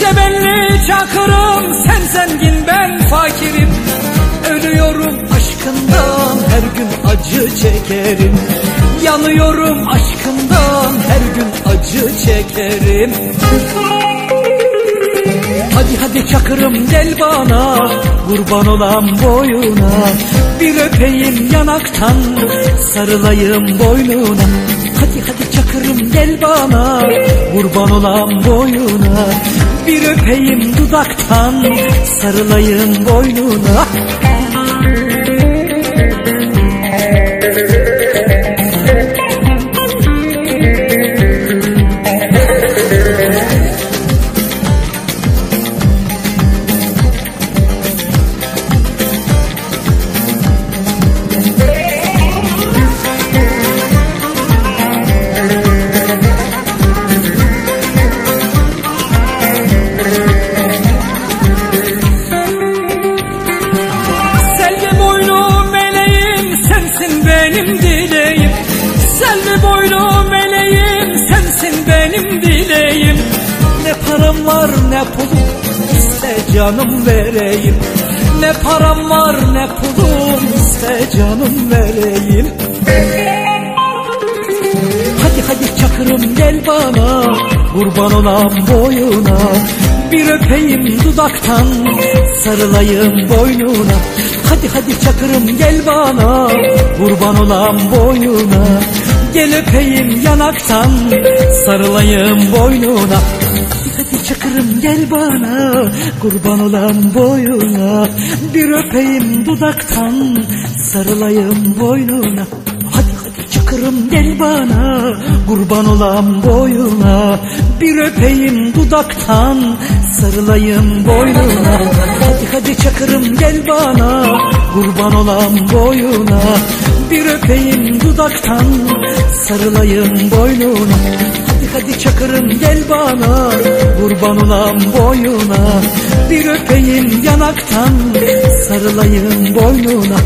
Cebelli çakırım sen zengin ben fakirim. Ölüyorum aşkından her gün acı çekerim. Yanıyorum aşkından her gün acı çekerim. Hadi hadi çakırım gel bana Kurban olan boyuna Bir öpeyim yanaktan Sarılayım boynuna. Hadi hadi çakırım gel bana Kurban olan boyuna Bir öpeyim dudaktan Sarılayım boynuna var ne pulum iste canım vereyim. Ne param var ne pulum iste canım vereyim. Hadi hadi çakırım gel bana Kurban olan boyuna. Bir öpeyim dudaktan Sarılayım boynuna. Hadi hadi çakırım gel bana Kurban olan boyuna Gel öpeyim yanaktan Sarılayım boynuna Çakırım gel bana Kurban olan boyuna Bir öpeyim dudaktan Sarılayım boynuna. Hadi hadi çakırım gel bana Kurban olan boyuna Bir öpeyim dudaktan Sarılayım boynuna. Hadi hadi çakırım gel bana Kurban olan boyuna Bir öpeyim dudaktan Sarılayım boynuna. Hadi hadi çakırım gel bana Olan boyuna Bir öpeyim yanaktan Sarılayım boynuna